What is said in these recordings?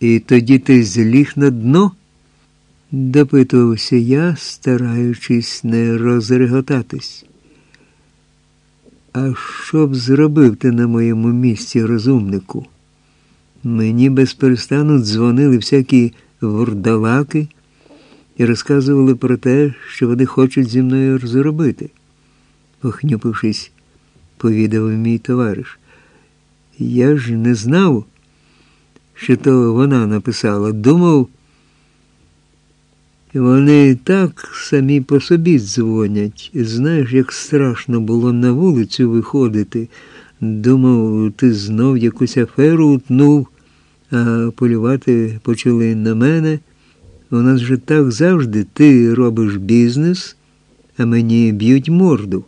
І тоді ти зліг на дно? допитувався я, стараючись не розреготатись. А що б зробив ти на моєму місці, розумнику? Мені безперестану дзвонили всякі вурдалаки і розказували про те, що вони хочуть зі мною зробити. Похнюпившись, повідав мій товариш. Я ж не знав, що то вона написала. Думав, вони так самі по собі дзвонять. Знаєш, як страшно було на вулицю виходити. Думав, ти знов якусь аферу утнув, а полювати почали на мене. У нас же так завжди ти робиш бізнес, а мені б'ють морду.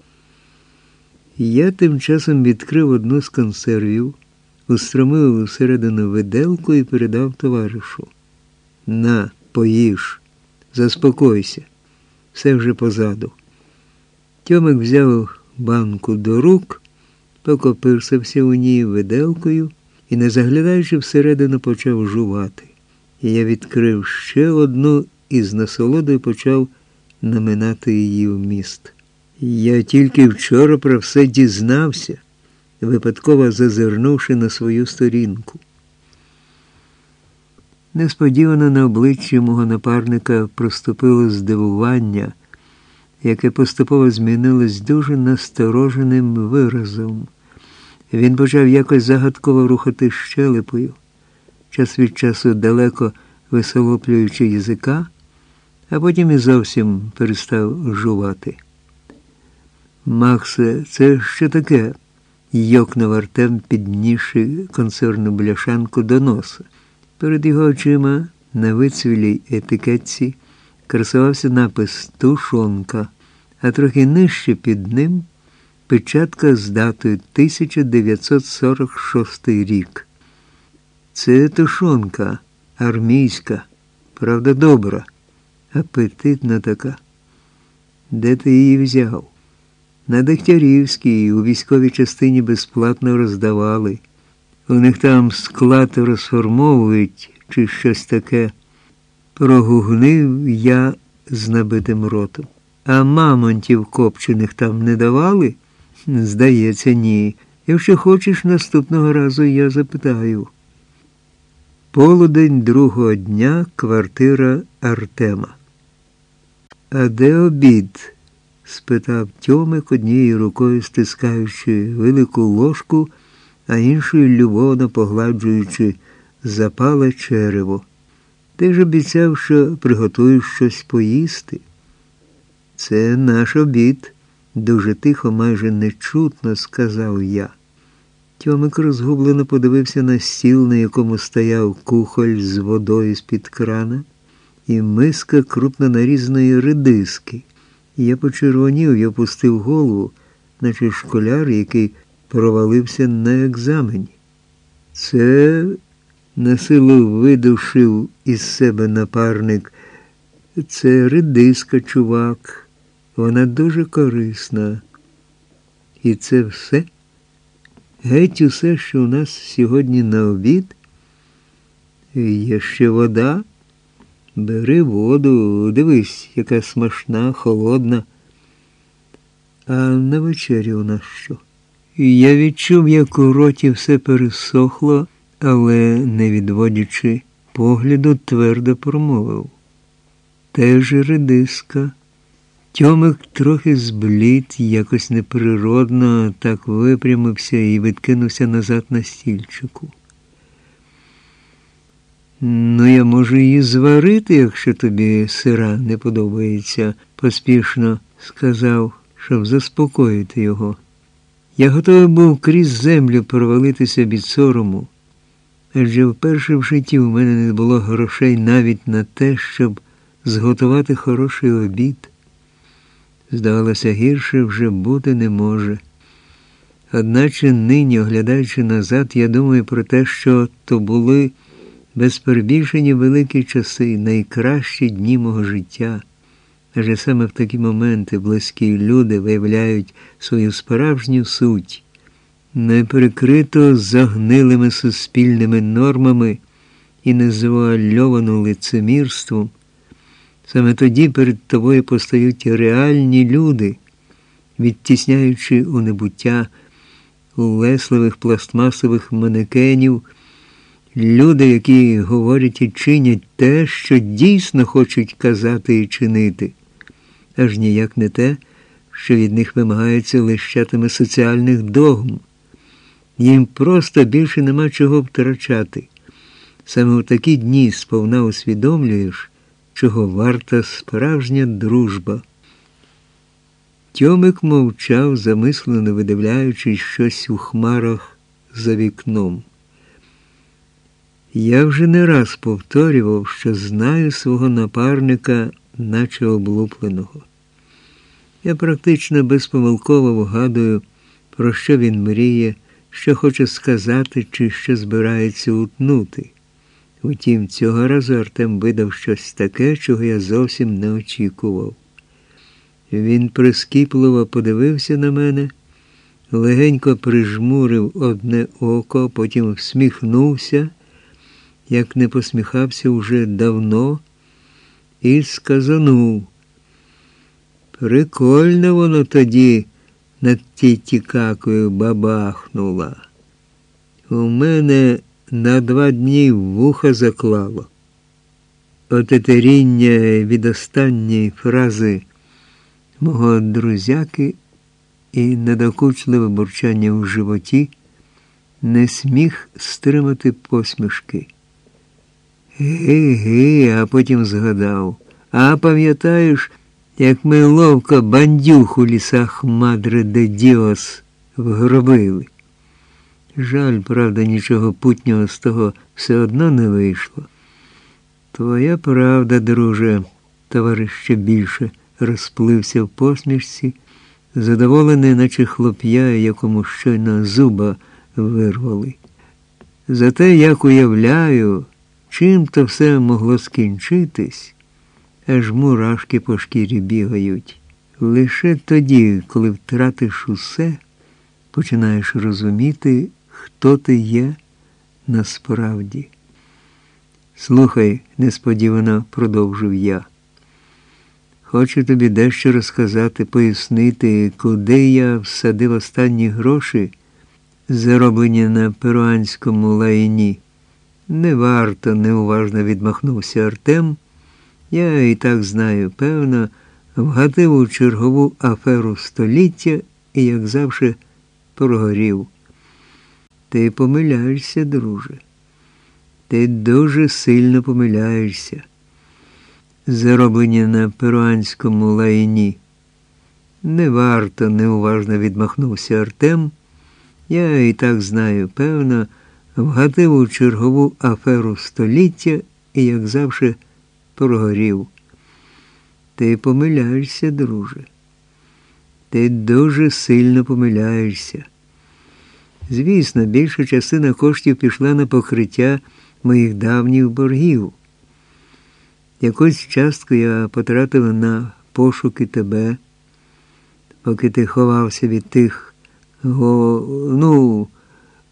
Я тим часом відкрив одну з консервів, устромив всередину виделку і передав товаришу. На, поїж, заспокойся, все вже позаду. Тьомик взяв банку до рук, покопирсався у ній виделкою і, не заглядаючи всередину, почав жувати. І я відкрив ще одну і з насолодою почав наминати її в міст. Я тільки вчора про все дізнався, випадково зазирнувши на свою сторінку. Несподівано на обличчі мого напарника проступило здивування, яке поступово змінилось дуже настороженим виразом. Він почав якось загадково рухати щелепою, час від часу далеко висолоплюючи язика, а потім і зовсім перестав жувати. Максе, це що таке? Йокнув Артем, піднісши консервну бляшанку до носа. Перед його очима на вицвілій етикетці красувався напис Тушонка, а трохи нижче під ним печатка з датою 1946 рік. Це тушонка армійська, правда добра, апетитна така. Де ти її взяв? На Дегтярівській у військовій частині безплатно роздавали. У них там склад розформовують чи щось таке. Прогугнив я з набитим ротом. А мамонтів копчених там не давали? Здається, ні. Якщо хочеш, наступного разу я запитаю. Полудень другого дня квартира Артема. А де обід? Спитав Тьомик однією рукою стискаючи велику ложку, а іншою любовно погладжуючи запале черево. Ти ж обіцяв, що приготуєш щось поїсти. Це наш обід, дуже тихо, майже нечутно сказав я. Тьомик розгублено подивився на стіл, на якому стояв кухоль з водою з-під крана, і миска крупно нарізаної редиски. Я почервонів і опустив голову, наче школяр, який провалився на екзамені. Це насилу видушив із себе напарник. Це редиска, чувак. Вона дуже корисна. І це все? Геть усе, що у нас сьогодні на обід. Є ще вода. Бери воду, дивись, яка смачна, холодна. А на вечері у нас що? Я відчув, як у роті все пересохло, але, не відводячи погляду, твердо промовив. Теж редиска. Тьомик трохи зблід, якось неприродно так випрямився і відкинувся назад на стільчику. Ну, я можу її зварити, якщо тобі сира не подобається, поспішно сказав, щоб заспокоїти його. Я готовий був крізь землю провалитися від сорому, адже вперше в житті у мене не було грошей навіть на те, щоб зготувати хороший обід. Здавалося, гірше вже бути не може. Одначе нині, оглядаючи назад, я думаю про те, що то були без перебільшення великі часи, найкращі дні мого життя. Адже саме в такі моменти близькі люди виявляють свою справжню суть, неприкрито загнилими суспільними нормами і незавуальовану лицемірством, саме тоді перед тобою постають реальні люди, відтісняючи у небуття улесливих пластмасових манекенів, люди, які говорять і чинять те, що дійсно хочуть казати і чинити, аж ніяк не те, що від них вимагається лищатиме соціальних догм. Їм просто більше нема чого втрачати. Саме у такі дні сповна усвідомлюєш, чого варта справжня дружба. Тьомик мовчав, замислено видивляючись щось у хмарах за вікном. Я вже не раз повторював, що знаю свого напарника, наче облупленого. Я практично безпомилково вгадую, про що він мріє, що хоче сказати чи що збирається утнути. Утім, цього разу Артем видав щось таке, чого я зовсім не очікував. Він прискіпливо подивився на мене, легенько прижмурив одне око, потім всміхнувся, як не посміхався уже давно, і сказанув. Прикольно воно тоді над тітікакою бабахнула. У мене на два дні вуха заклало. Отетеріння від останньої фрази мого друзяки і недокучливе бурчання в животі не сміх стримати посмішки. Ги-ги, а потім згадав. А пам'ятаєш, як ми ловко бандюх у лісах Мадре де Діос вгробили? Жаль, правда, нічого путнього з того все одно не вийшло. Твоя правда, друже, товариш ще більше розплився в посмішці, задоволений, наче хлоп'я, якому щойно зуба вирвали. Зате, як уявляю, чим то все могло скінчитись, аж мурашки по шкірі бігають. Лише тоді, коли втратиш усе, починаєш розуміти, хто ти є насправді. Слухай, несподівано продовжив я. Хочу тобі дещо розказати, пояснити, куди я всадив останні гроші, зароблені на перуанському лайні. Не варто, неуважно відмахнувся Артем. Я і так знаю, певно, вгатив у чергову аферу століття і, як завжди, прогорів. Ти помиляєшся, друже. Ти дуже сильно помиляєшся зароблені на перуанському лайні. Не варто, неуважно відмахнувся Артем. Я і так знаю, певно, вгатив у чергову аферу століття і, як завжди, прогорів. Ти помиляєшся, друже. Ти дуже сильно помиляєшся. Звісно, більша частина коштів пішла на покриття моїх давніх боргів. Якусь частку я потратив на пошуки тебе, поки ти ховався від тих, го, ну,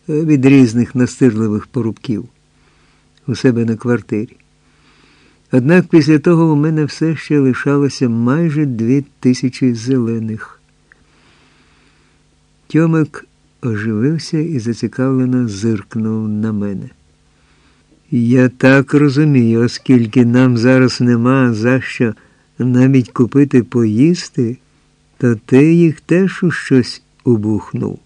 від різних настирливих порубків у себе на квартирі. Однак після того у мене все ще лишалося майже дві тисячі зелених. Тьомик оживився і зацікавлено зиркнув на мене. Я так розумію, оскільки нам зараз нема за що навіть купити поїсти, то ти їх теж у щось убухнув.